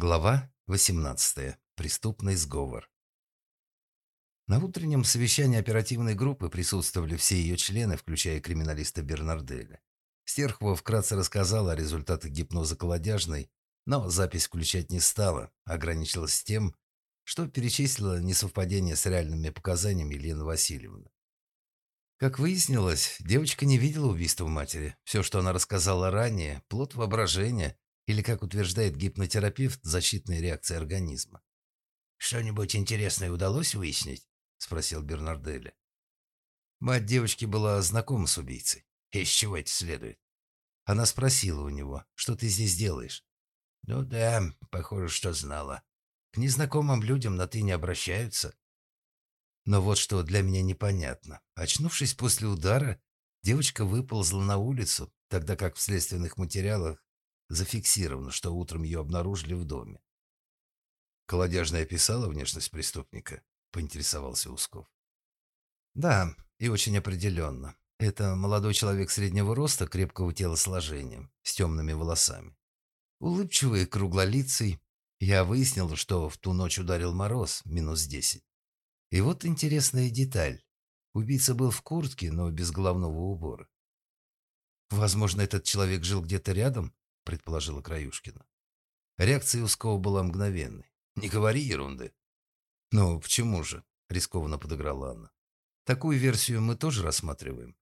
Глава 18. Преступный сговор. На утреннем совещании оперативной группы присутствовали все ее члены, включая криминалиста Бернарделя. Стерхова вкратце рассказала о результатах гипноза колодяжной, но запись включать не стала, ограничилась тем, что перечислила несовпадение с реальными показаниями Елены Васильевны. Как выяснилось, девочка не видела убийства матери. Все, что она рассказала ранее, плод воображения – или, как утверждает гипнотерапевт, защитная реакция организма. «Что-нибудь интересное удалось выяснить?» – спросил Бернарделли. Мать девочки была знакома с убийцей. Из чего это следует? Она спросила у него, что ты здесь делаешь? Ну да, похоже, что знала. К незнакомым людям на «ты» не обращаются. Но вот что для меня непонятно. Очнувшись после удара, девочка выползла на улицу, тогда как в следственных материалах Зафиксировано, что утром ее обнаружили в доме. Колодяжная описала внешность преступника, поинтересовался Усков. Да, и очень определенно. Это молодой человек среднего роста, крепкого телосложения, с темными волосами. Улыбчивый, круглолицый. Я выяснил, что в ту ночь ударил мороз, минус десять. И вот интересная деталь. Убийца был в куртке, но без головного убора. Возможно, этот человек жил где-то рядом, предположила Краюшкина. Реакция Ускова была мгновенной. «Не говори ерунды». «Ну, почему же?» – рискованно подыграла Анна. «Такую версию мы тоже рассматриваем».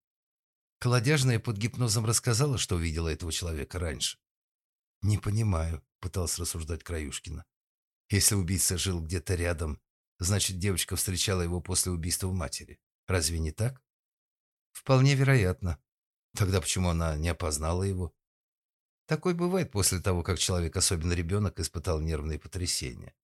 Колодяжная под гипнозом рассказала, что видела этого человека раньше. «Не понимаю», – пыталась рассуждать Краюшкина. «Если убийца жил где-то рядом, значит, девочка встречала его после убийства матери. Разве не так?» «Вполне вероятно. Тогда почему она не опознала его?» Такое бывает после того, как человек, особенно ребенок, испытал нервные потрясения.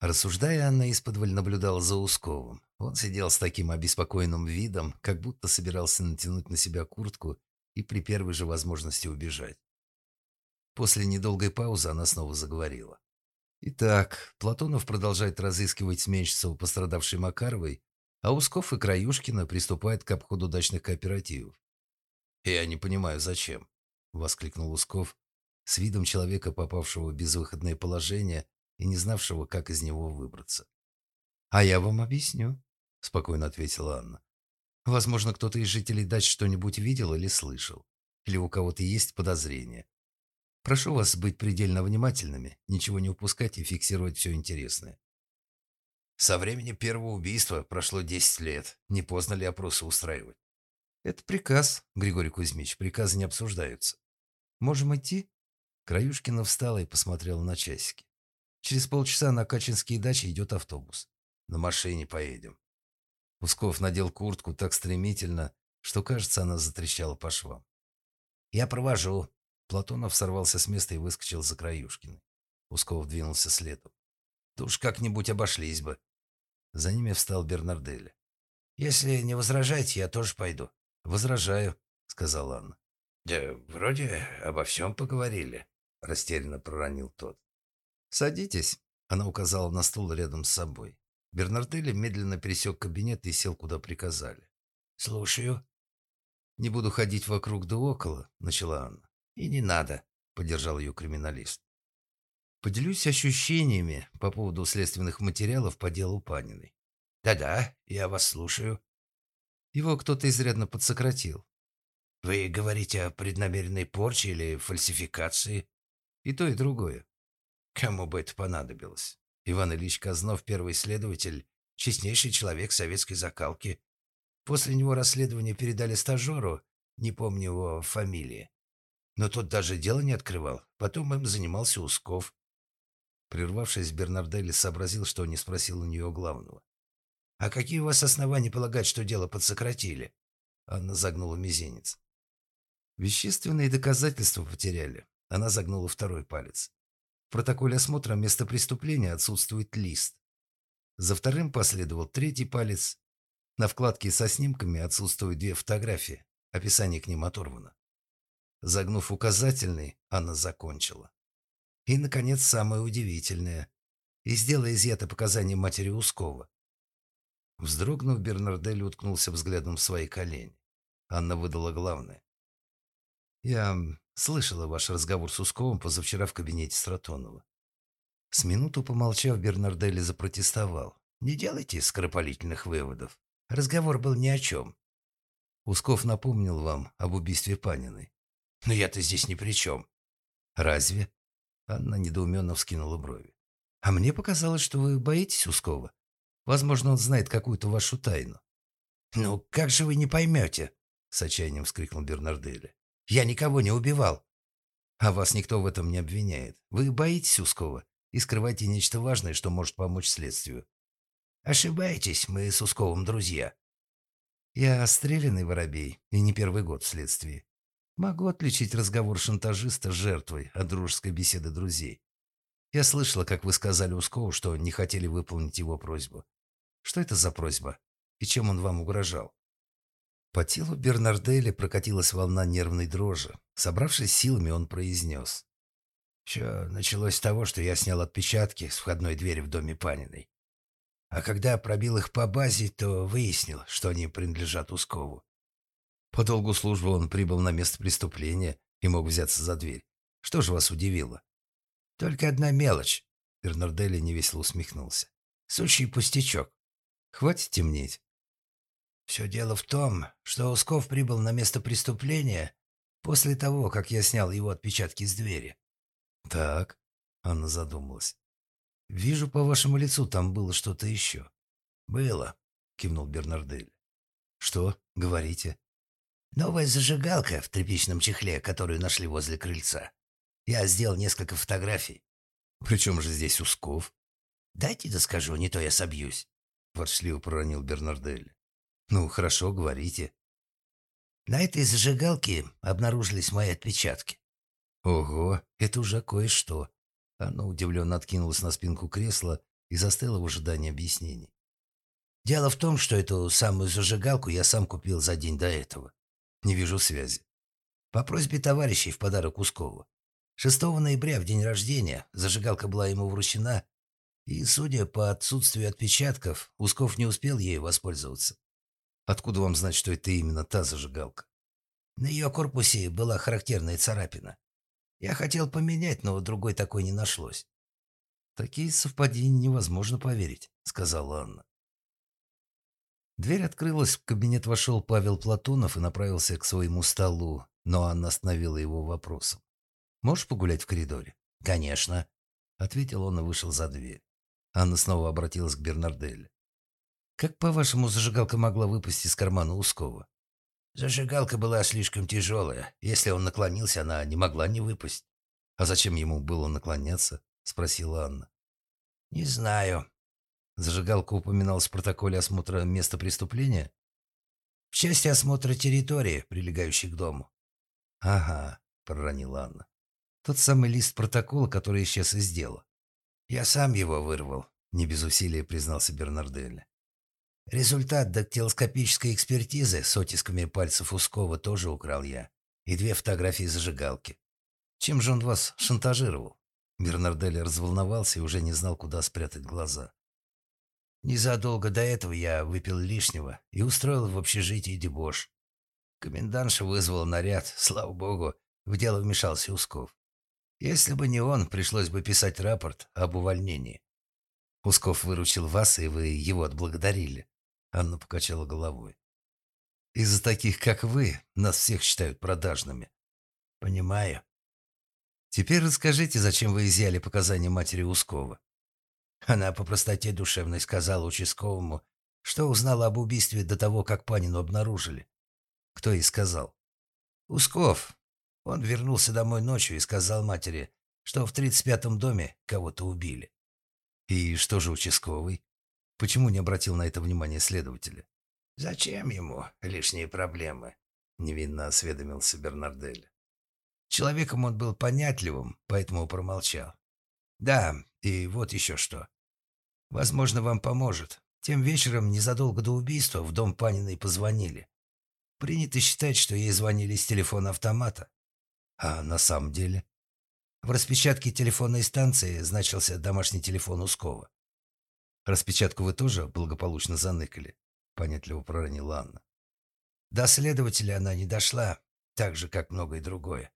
Рассуждая, Анна исподволь наблюдала за Усковым. Он сидел с таким обеспокоенным видом, как будто собирался натянуть на себя куртку и при первой же возможности убежать. После недолгой паузы она снова заговорила. Итак, Платонов продолжает разыскивать сменщицу пострадавшей Макаровой, а Усков и Краюшкина приступают к обходу дачных кооперативов. Я не понимаю, зачем воскликнул Усков с видом человека, попавшего в безвыходное положение и не знавшего, как из него выбраться. «А я вам объясню», — спокойно ответила Анна. «Возможно, кто-то из жителей дач что-нибудь видел или слышал, или у кого-то есть подозрения. Прошу вас быть предельно внимательными, ничего не упускать и фиксировать все интересное». «Со времени первого убийства прошло десять лет. Не поздно ли опросы устраивать?» «Это приказ, Григорий Кузьмич, приказы не обсуждаются. Можем идти?» Краюшкина встала и посмотрела на часики. «Через полчаса на Качинские дачи идет автобус. На машине поедем». Усков надел куртку так стремительно, что, кажется, она затрещала по швам. «Я провожу». Платонов сорвался с места и выскочил за Краюшкиной. Усков двинулся следом. «Да уж как-нибудь обошлись бы». За ними встал Бернарделли. «Если не возражаете, я тоже пойду». «Возражаю», — сказала Анна. «Да вроде обо всем поговорили», — растерянно проронил тот. «Садитесь», — она указала на стул рядом с собой. Бернарделли медленно пересек кабинет и сел, куда приказали. «Слушаю». «Не буду ходить вокруг да около», — начала Анна. «И не надо», — поддержал ее криминалист. «Поделюсь ощущениями по поводу следственных материалов по делу Паниной». «Да-да, я вас слушаю». Его кто-то изрядно подсократил. Вы говорите о преднамеренной порче или фальсификации? И то, и другое. Кому бы это понадобилось? Иван Ильич Казнов, первый следователь, честнейший человек советской закалки. После него расследование передали стажеру, не помню его фамилии. Но тот даже дело не открывал. Потом им занимался Усков. Прервавшись, Бернарделли сообразил, что не спросил у нее главного. «А какие у вас основания полагать, что дело подсократили?» Анна загнула мизинец. Вещественные доказательства потеряли. Она загнула второй палец. В протоколе осмотра места преступления отсутствует лист. За вторым последовал третий палец. На вкладке со снимками отсутствуют две фотографии. Описание к ним оторвано. Загнув указательный, она закончила. И, наконец, самое удивительное. Из дела изъято показания матери Ускова. Вздрогнув, Бернардель уткнулся взглядом в свои колени. Анна выдала главное. Я слышала ваш разговор с Усковым позавчера в кабинете Стратонова. С минуту помолчав, Бернарделли запротестовал. «Не делайте скоропалительных выводов. Разговор был ни о чем». Усков напомнил вам об убийстве Паниной. «Но я-то здесь ни при чем». «Разве?» Анна недоуменно вскинула брови. «А мне показалось, что вы боитесь Ускова. Возможно, он знает какую-то вашу тайну». «Ну, как же вы не поймете?» — с отчаянием вскрикнул Бернарделли. «Я никого не убивал». «А вас никто в этом не обвиняет. Вы боитесь Ускова и скрываете нечто важное, что может помочь следствию». «Ошибаетесь, мы с Усковым друзья». «Я стрелянный воробей и не первый год в следствии. Могу отличить разговор шантажиста с жертвой от дружеской беседы друзей. Я слышала, как вы сказали Ускову, что не хотели выполнить его просьбу. Что это за просьба? И чем он вам угрожал? По телу Бернарделли прокатилась волна нервной дрожи. Собравшись силами, он произнес. Все началось с того, что я снял отпечатки с входной двери в доме Паниной. А когда пробил их по базе, то выяснил, что они принадлежат Ускову. По долгу службы он прибыл на место преступления и мог взяться за дверь. Что же вас удивило? Только одна мелочь. Бернарделли невесело усмехнулся. Сущий пустячок. Хватит темнеть. Все дело в том, что Усков прибыл на место преступления после того, как я снял его отпечатки с двери. Так, Анна задумалась. Вижу по вашему лицу, там было что-то еще. Было, кивнул Бернардель. Что? Говорите. Новая зажигалка в тряпичном чехле, которую нашли возле крыльца. Я сделал несколько фотографий. Причем же здесь Усков? Дайте доскажу, не то я собьюсь. Ворчливо проронил Бернардель. Ну, хорошо, говорите. На этой зажигалке обнаружились мои отпечатки. Ого, это уже кое-что. Она удивленно откинулась на спинку кресла и застыла в ожидании объяснений. Дело в том, что эту самую зажигалку я сам купил за день до этого. Не вижу связи. По просьбе товарищей в подарок Ускову. 6 ноября, в день рождения, зажигалка была ему вручена, и, судя по отсутствию отпечатков, Усков не успел ею воспользоваться. Откуда вам знать, что это именно та зажигалка? На ее корпусе была характерная царапина. Я хотел поменять, но другой такой не нашлось. «Такие совпадения невозможно поверить», — сказала Анна. Дверь открылась, в кабинет вошел Павел Платонов и направился к своему столу, но Анна остановила его вопросом. «Можешь погулять в коридоре?» «Конечно», — ответил он и вышел за дверь. Анна снова обратилась к Бернарделле. «Как, по-вашему, зажигалка могла выпасть из кармана Ускова?» «Зажигалка была слишком тяжелая. Если он наклонился, она не могла не выпасть». «А зачем ему было наклоняться?» — спросила Анна. «Не знаю. Зажигалка упоминалась в протоколе осмотра места преступления? В части осмотра территории, прилегающей к дому. Ага, проронила Анна. Тот самый лист протокола, который исчез из дела. Я сам его вырвал, не без усилия признался Бернарделли. Результат дактилоскопической экспертизы с оттисками пальцев Ускова тоже украл я. И две фотографии зажигалки. Чем же он вас шантажировал? Бернарделли разволновался и уже не знал, куда спрятать глаза. Незадолго до этого я выпил лишнего и устроил в общежитии дебош. Комендантша вызвала наряд, слава богу, в дело вмешался Усков. Если бы не он, пришлось бы писать рапорт об увольнении. Усков выручил вас, и вы его отблагодарили. Анна покачала головой. Из-за таких, как вы, нас всех считают продажными. Понимаю. Теперь расскажите, зачем вы изъяли показания матери Ускова. Она по простоте душевной сказала участковому, что узнала об убийстве до того, как Панину обнаружили. Кто ей сказал? Усков. Он вернулся домой ночью и сказал матери, что в 35-м доме кого-то убили. И что же участковый? Почему не обратил на это внимание следователя? Зачем ему лишние проблемы? Невинно осведомился Бернардель. Человеком он был понятливым, поэтому промолчал. Да, и вот еще что. Возможно, вам поможет. Тем вечером, незадолго до убийства, в дом Паниной позвонили. Принято считать, что ей звонили с телефона автомата. А на самом деле? В распечатке телефонной станции значился домашний телефон Ускова. Распечатку вы тоже благополучно заныкали? Понятливо проронила Анна. До следователя она не дошла, так же, как многое другое.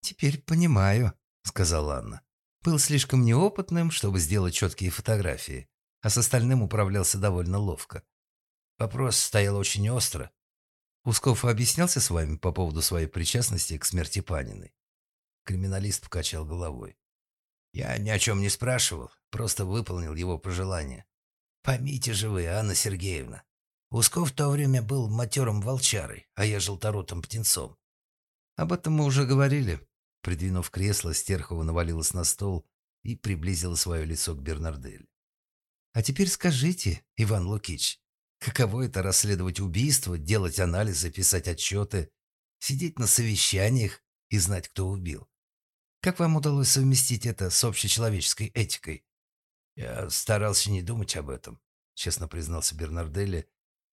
«Теперь понимаю», — сказала Анна. Был слишком неопытным, чтобы сделать четкие фотографии, а с остальным управлялся довольно ловко. Вопрос стоял очень остро. Усков объяснялся с вами по поводу своей причастности к смерти Паниной? Криминалист покачал головой. Я ни о чем не спрашивал, просто выполнил его пожелание. Поймите же вы, Анна Сергеевна, Усков в то время был матерым волчарой, а я желторотым птенцом. Об этом мы уже говорили. Придвинув кресло, Стерхова навалилась на стол и приблизила свое лицо к Бернардель. А теперь скажите, Иван Лукич, каково это расследовать убийство, делать анализы, писать отчеты, сидеть на совещаниях и знать, кто убил? Как вам удалось совместить это с общечеловеческой этикой? Я старался не думать об этом, честно признался Бернарделли,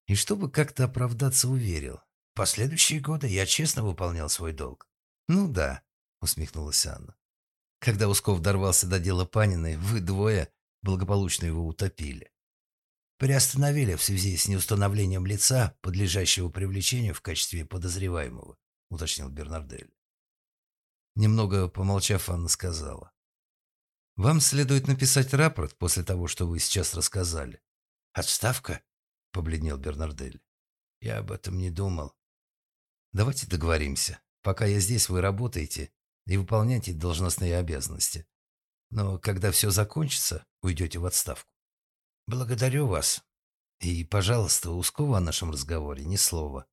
и чтобы как-то оправдаться, уверил. Последующие годы я честно выполнял свой долг. Ну да, усмехнулась Анна. Когда Усков дорвался до дела Паниной, вы двое благополучно его утопили. Приостановили в связи с неустановлением лица, подлежащего привлечению в качестве подозреваемого, уточнил Бернардель. Немного помолчав, Анна сказала. «Вам следует написать рапорт после того, что вы сейчас рассказали». «Отставка?» — побледнел Бернардель. «Я об этом не думал». «Давайте договоримся. Пока я здесь, вы работаете и выполняете должностные обязанности. Но когда все закончится, уйдете в отставку». «Благодарю вас». «И, пожалуйста, Ускова о нашем разговоре ни слова.